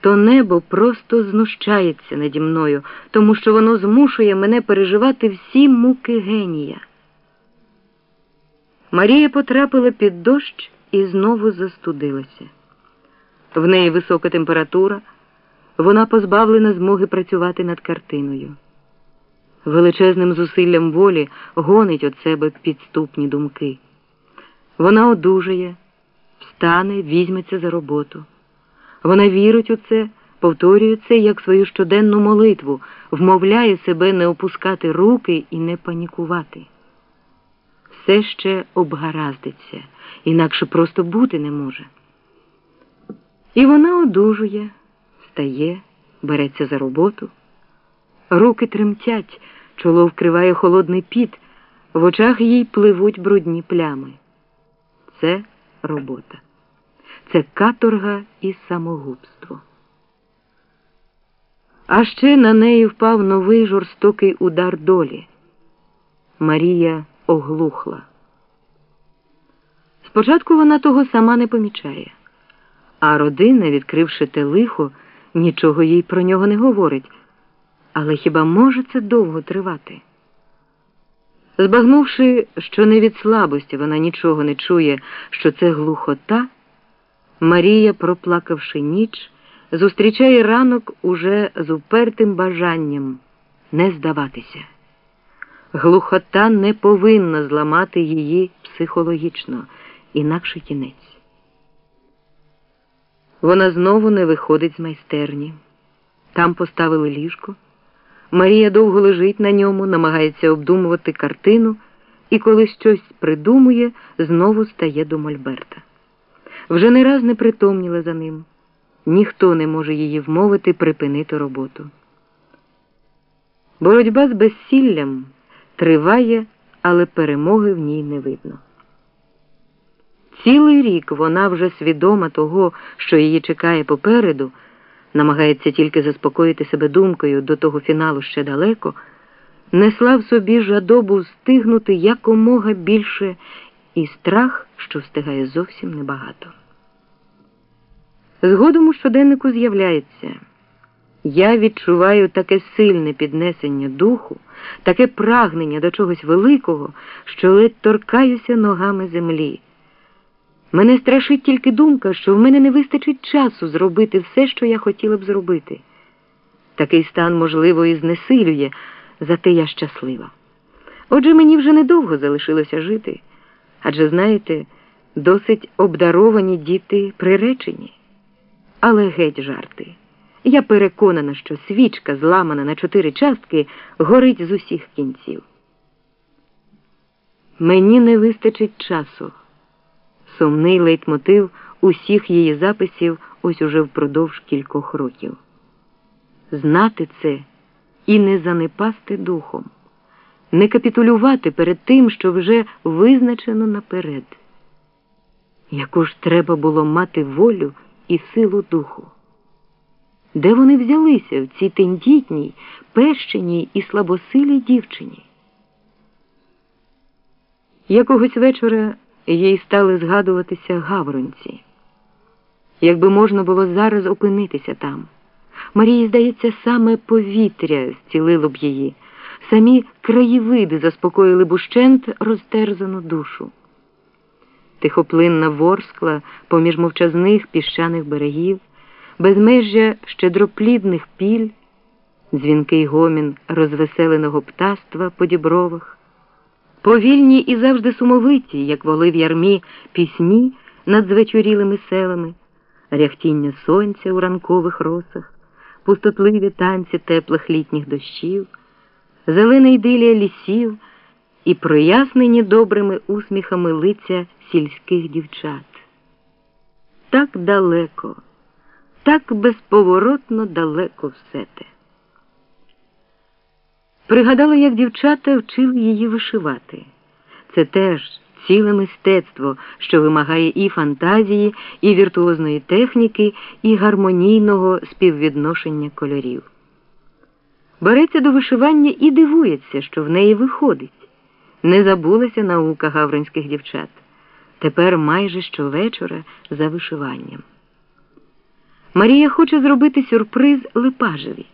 то небо просто знущається наді мною, тому що воно змушує мене переживати всі муки генія. Марія потрапила під дощ і знову застудилася. В неї висока температура, вона позбавлена змоги працювати над картиною. Величезним зусиллям волі гонить від себе підступні думки. Вона одужає, встане, візьметься за роботу. Вона вірить у це, повторює це як свою щоденну молитву, вмовляє себе не опускати руки і не панікувати. Все ще обгараздиться, інакше просто бути не може. І вона одужує, встає, береться за роботу. Руки тремтять, чоло вкриває холодний піт, в очах їй пливуть брудні плями. Це робота. Це каторга і самогубство. А ще на неї впав новий жорстокий удар долі. Марія оглухла. Спочатку вона того сама не помічає, а родина, відкривши те лихо, нічого їй про нього не говорить. Але хіба може це довго тривати? Збагнувши, що не від слабості вона нічого не чує, що це глухота, Марія, проплакавши ніч, зустрічає ранок уже з упертим бажанням не здаватися. Глухота не повинна зламати її психологічно, інакше кінець. Вона знову не виходить з майстерні. Там поставили ліжко. Марія довго лежить на ньому, намагається обдумувати картину і, коли щось придумує, знову стає до Мольберта. Вже не раз не притомніла за ним. Ніхто не може її вмовити припинити роботу. Боротьба з безсіллям триває, але перемоги в ній не видно. Цілий рік вона вже свідома того, що її чекає попереду намагається тільки заспокоїти себе думкою до того фіналу ще далеко, несла в собі жадобу встигнути якомога більше і страх, що встигає зовсім небагато. Згодом у щоденнику з'являється. Я відчуваю таке сильне піднесення духу, таке прагнення до чогось великого, що ледь торкаюся ногами землі. Мене страшить тільки думка, що в мене не вистачить часу зробити все, що я хотіла б зробити. Такий стан, можливо, і знесилює, зате я щаслива. Отже, мені вже недовго залишилося жити, адже, знаєте, досить обдаровані діти приречені. Але геть жарти. Я переконана, що свічка, зламана на чотири частки, горить з усіх кінців. Мені не вистачить часу сумний лейтмотив усіх її записів ось уже впродовж кількох років. Знати це і не занепасти духом, не капітулювати перед тим, що вже визначено наперед. Яку ж треба було мати волю і силу духу? Де вони взялися в цій тендітній, пещеній і слабосилій дівчині? Якогось вечора їй стали згадуватися гавронці. Якби можна було зараз опинитися там. Марії, здається, саме повітря зцілило б її, самі краєвиди заспокоїли б ущент розтерзану душу. Тихоплинна ворскла поміж мовчазних піщаних берегів, безмежжя щедроплідних піль, дзвінкий гомін розвеселеного птаства по дібровах. Повільні і завжди сумовиті, як воли в ярмі, пісні над звечорілими селами, ряхтіння сонця у ранкових росах, пустотливі танці теплих літніх дощів, зелена ідилія лісів і прояснені добрими усміхами лиця сільських дівчат. Так далеко, так безповоротно далеко все те. Пригадала, як дівчата вчили її вишивати. Це теж ціле мистецтво, що вимагає і фантазії, і віртуозної техніки, і гармонійного співвідношення кольорів. Береться до вишивання і дивується, що в неї виходить. Не забулася наука гавринських дівчат. Тепер майже щовечора за вишиванням. Марія хоче зробити сюрприз Липажеві.